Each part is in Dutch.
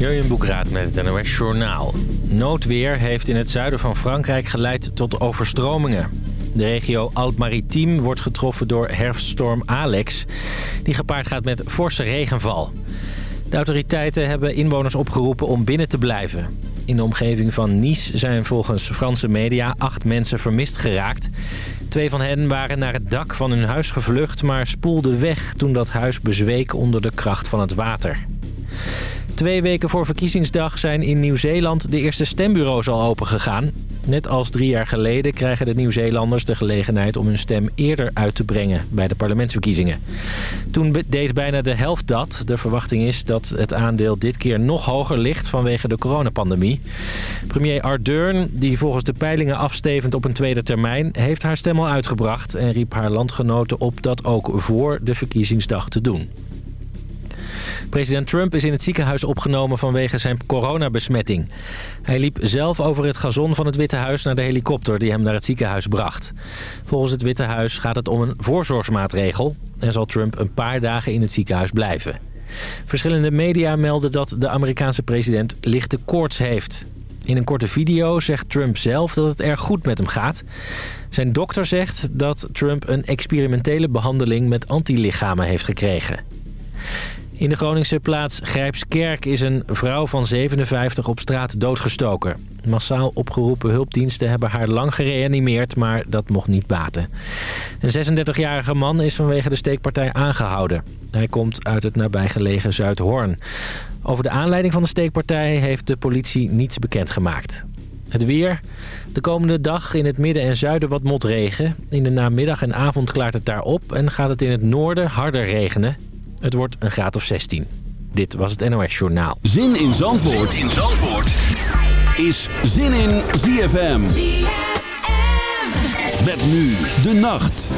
Jurjen Boekraat met het NOS Journaal. Noodweer heeft in het zuiden van Frankrijk geleid tot overstromingen. De regio Alpes-Maritiem wordt getroffen door herfststorm Alex... die gepaard gaat met forse regenval. De autoriteiten hebben inwoners opgeroepen om binnen te blijven. In de omgeving van Nice zijn volgens Franse media acht mensen vermist geraakt. Twee van hen waren naar het dak van hun huis gevlucht... maar spoelden weg toen dat huis bezweek onder de kracht van het water. Twee weken voor verkiezingsdag zijn in Nieuw-Zeeland de eerste stembureaus al opengegaan. Net als drie jaar geleden krijgen de Nieuw-Zeelanders de gelegenheid om hun stem eerder uit te brengen bij de parlementsverkiezingen. Toen deed bijna de helft dat. De verwachting is dat het aandeel dit keer nog hoger ligt vanwege de coronapandemie. Premier Ardern, die volgens de peilingen afstevend op een tweede termijn, heeft haar stem al uitgebracht en riep haar landgenoten op dat ook voor de verkiezingsdag te doen. President Trump is in het ziekenhuis opgenomen vanwege zijn coronabesmetting. Hij liep zelf over het gazon van het Witte Huis naar de helikopter die hem naar het ziekenhuis bracht. Volgens het Witte Huis gaat het om een voorzorgsmaatregel en zal Trump een paar dagen in het ziekenhuis blijven. Verschillende media melden dat de Amerikaanse president lichte koorts heeft. In een korte video zegt Trump zelf dat het erg goed met hem gaat. Zijn dokter zegt dat Trump een experimentele behandeling met antilichamen heeft gekregen. In de Groningse plaats Grijpskerk is een vrouw van 57 op straat doodgestoken. Massaal opgeroepen hulpdiensten hebben haar lang gereanimeerd, maar dat mocht niet baten. Een 36-jarige man is vanwege de steekpartij aangehouden. Hij komt uit het nabijgelegen Zuidhoorn. Over de aanleiding van de steekpartij heeft de politie niets bekendgemaakt. Het weer. De komende dag in het midden en zuiden wat motregen. In de namiddag en avond klaart het daar op en gaat het in het noorden harder regenen. Het wordt een graad of 16. Dit was het NOS Journaal. Zin in Zandvoort, zin in Zandvoort. is Zin in ZFM. ZFM. Met nu de nacht.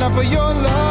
enough of your love.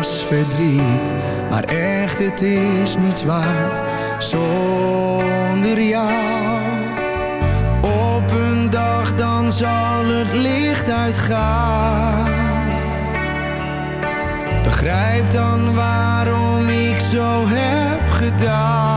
Was verdriet. Maar echt, het is niets waard zonder jou. Op een dag dan zal het licht uitgaan. Begrijp dan waarom ik zo heb gedaan.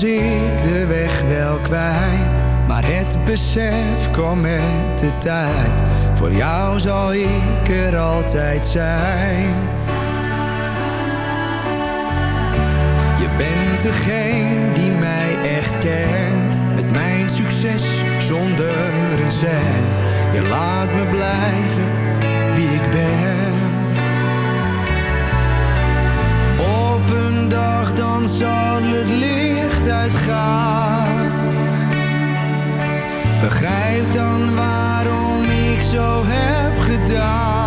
Was ik de weg wel kwijt, maar het besef kwam met de tijd. Voor jou zal ik er altijd zijn. Je bent degene die mij echt kent, met mijn succes zonder een cent. Je laat me blijven wie ik ben. Zal het licht uitgaan. Begrijp dan waarom ik zo heb gedaan.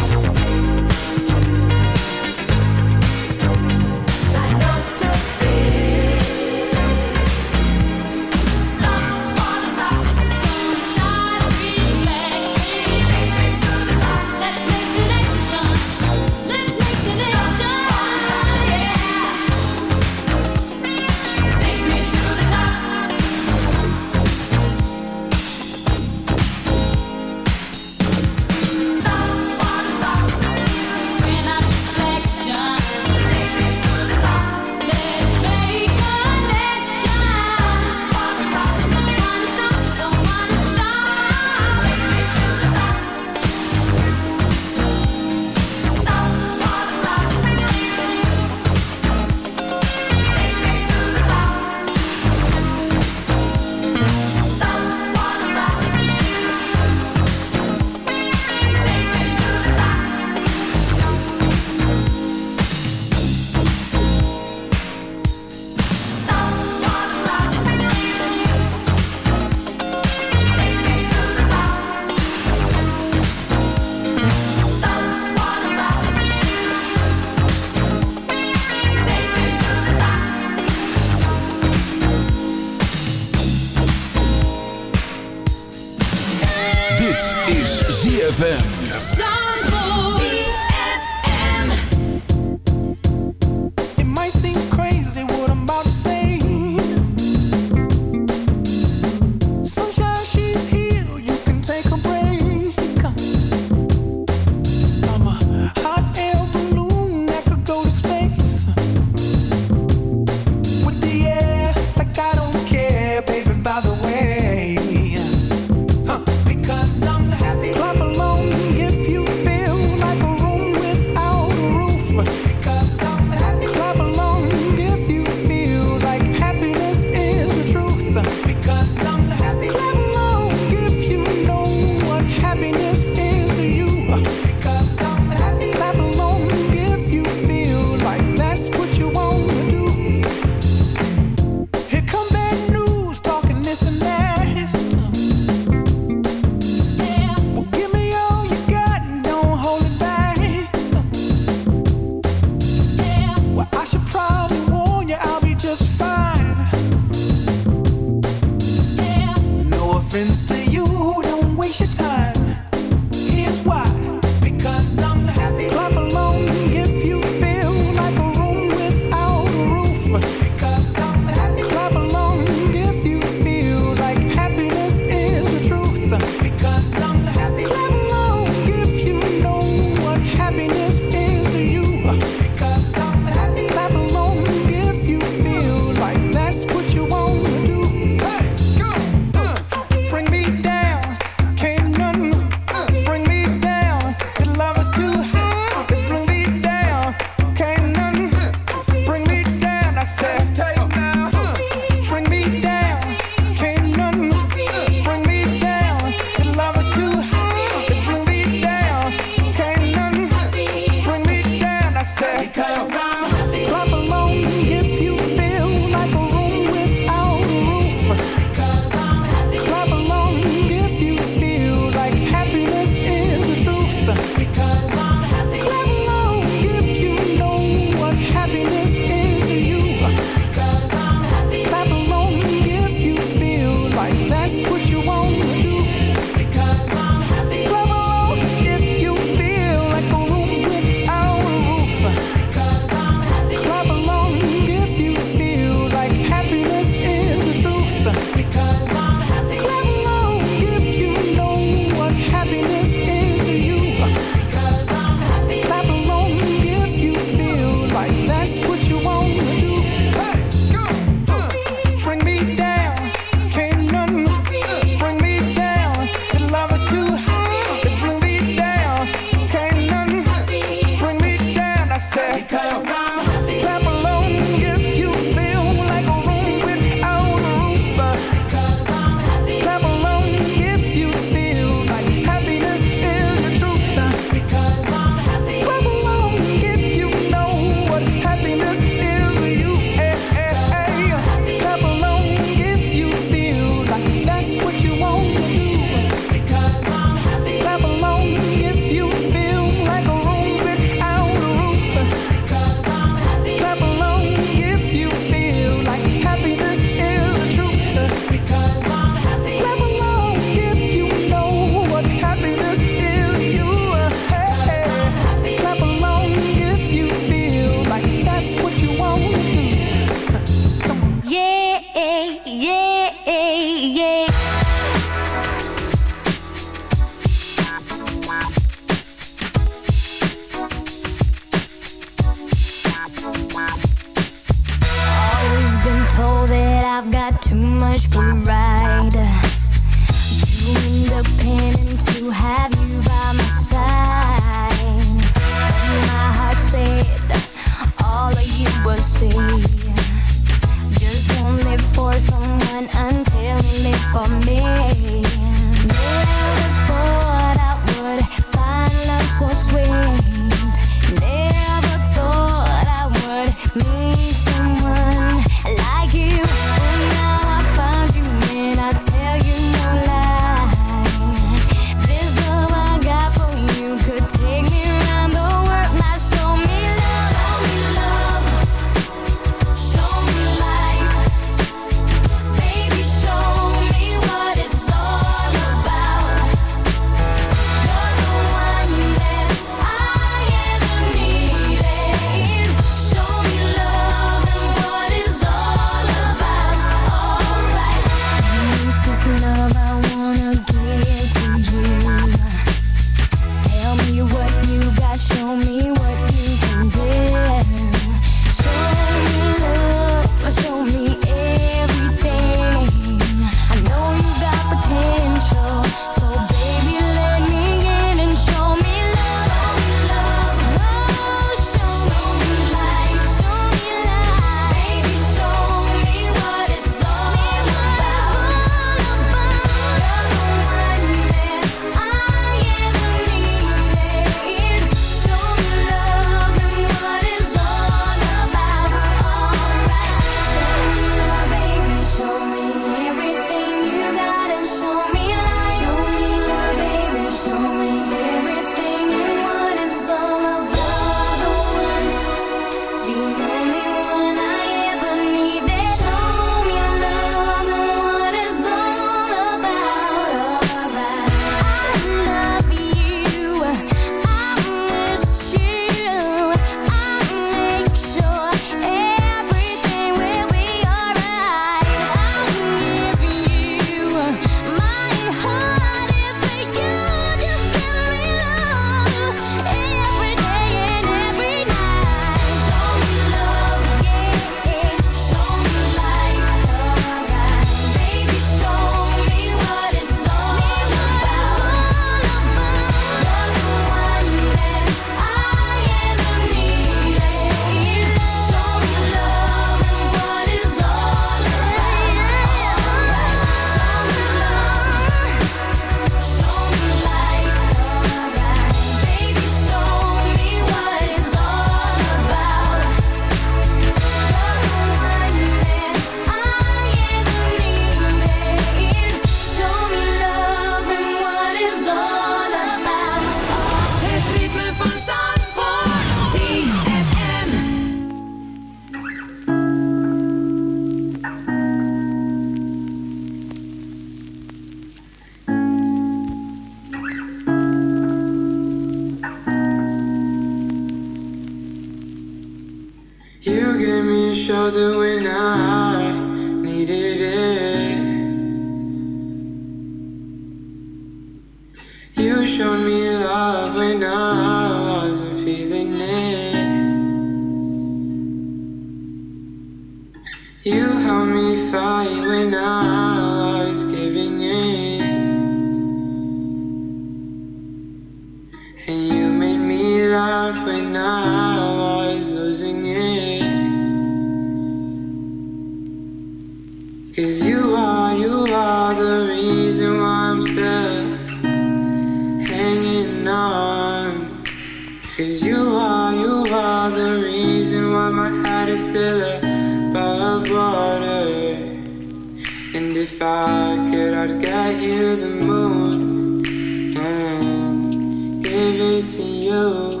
And if I could, I'd get you the moon and give it to you.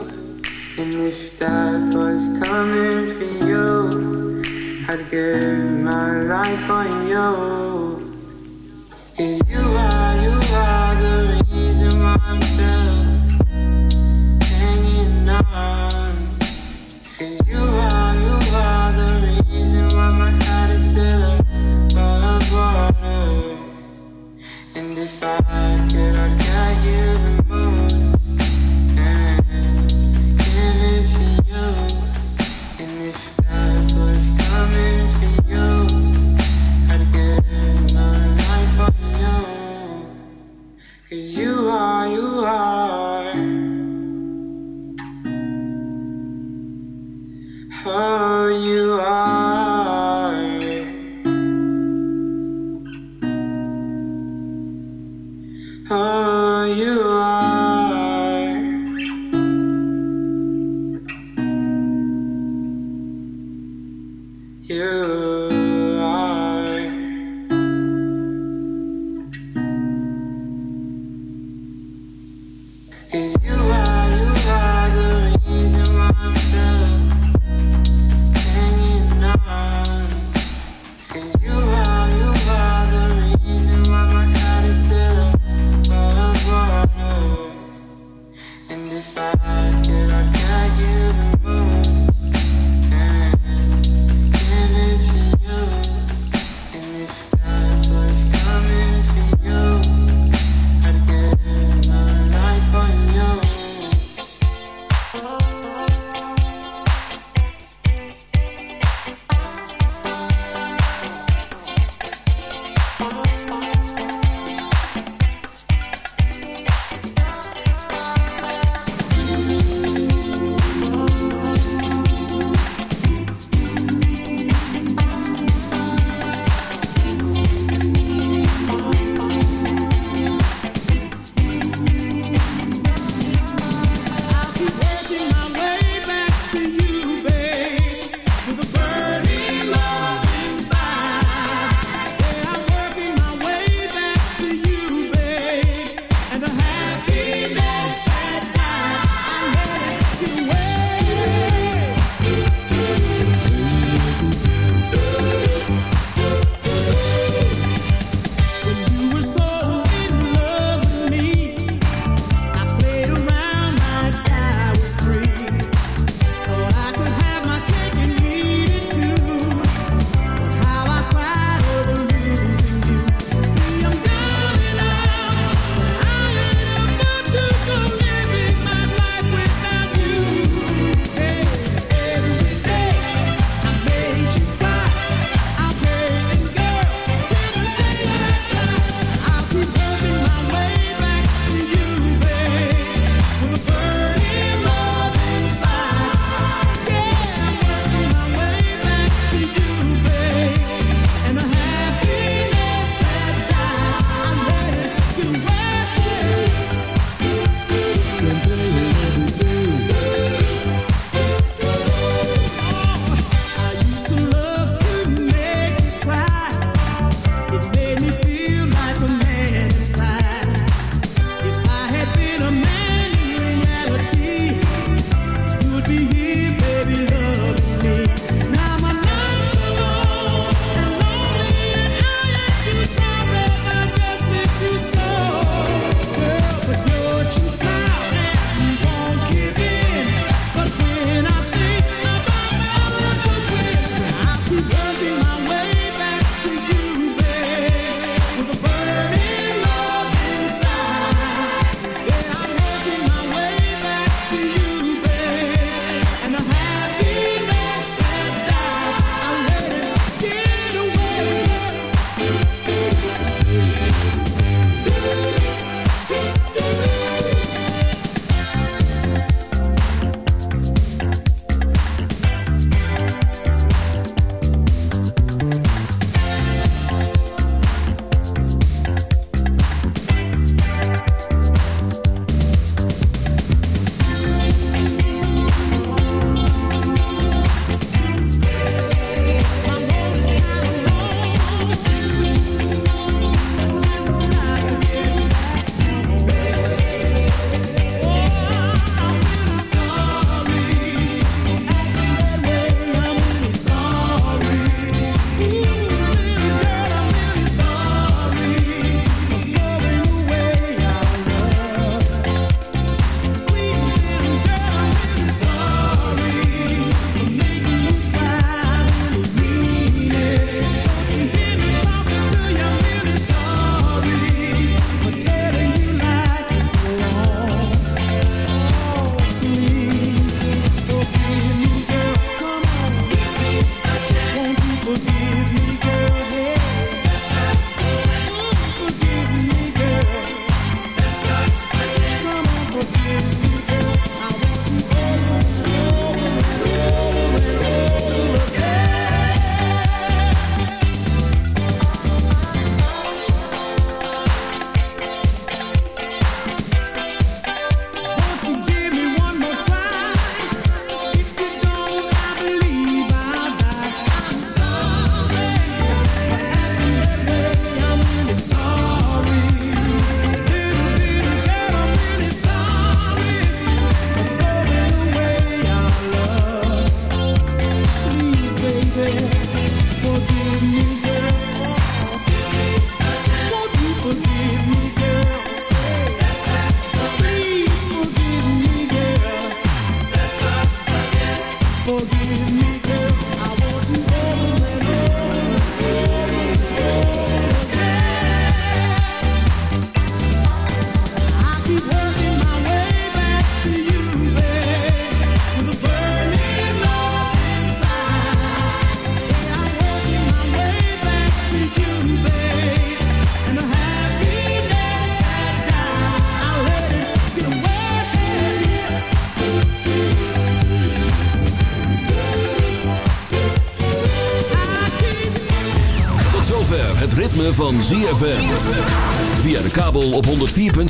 And if death was coming for you, I'd give my life for you.